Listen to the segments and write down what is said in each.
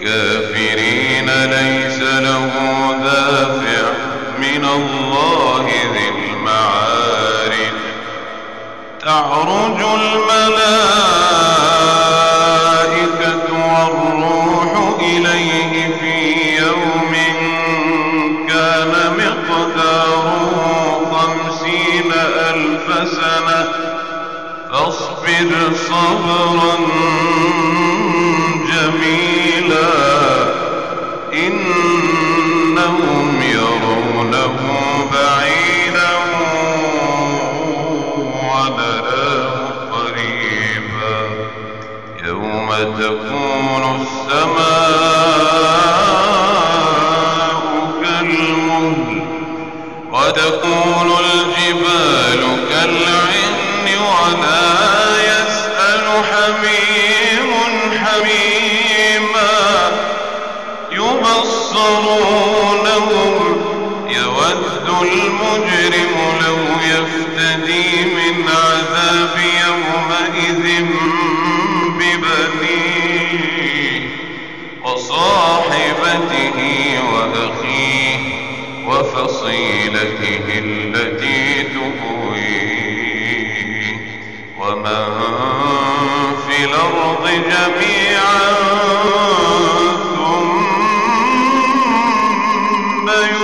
للكافرين ليس له دافع من الله ذي المعارج تعرج الملائكة والروح إليه في يوم كان مقداره خمسين ألف سنة. فاصبر صبرا جميلا. إنهم يرونه بعيدا ونراه قريبا. يوم تكون السماء كالمهل وتكون الجبال كالعهن ولا يبصرونهم يود المجرم لو يفتدي من عذاب يومئذ ببنيه وصاحبته وأخيه وفصيلته التي تؤويه ومن في الأرض جميعا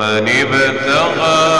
فمن ابتغى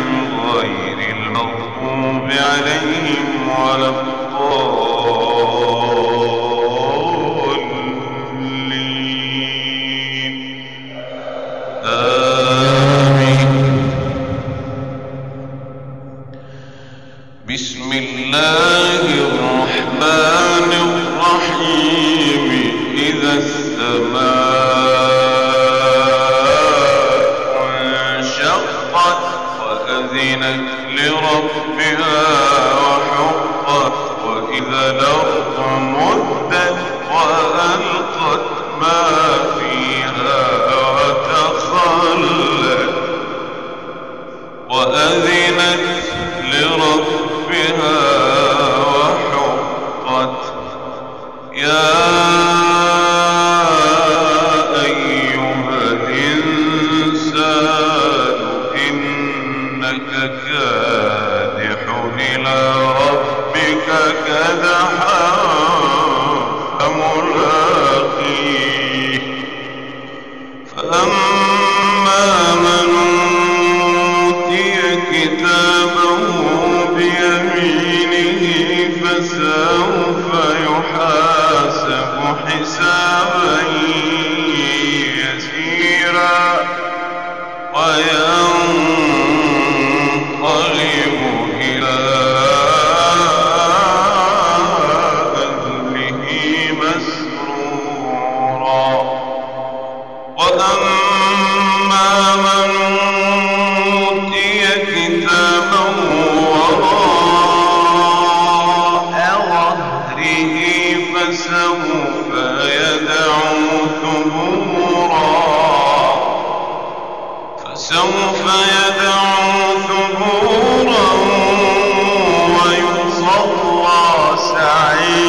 وأذنت لربها وحقت وإذا الأرض مدت وألقت ما فيها وتخلت وأن سوف يدعو ثبورا ويصلى سعيرا.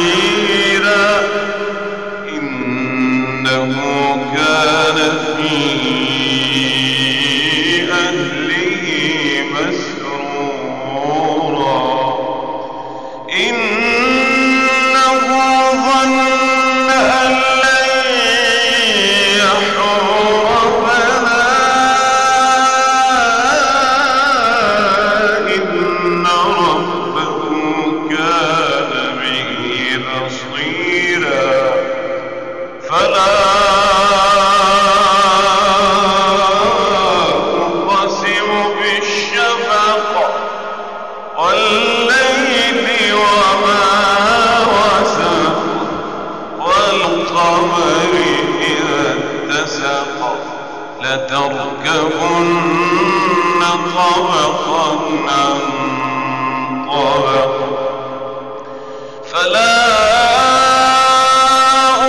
فلا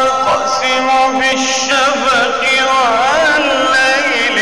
أقسم بالشفق والليل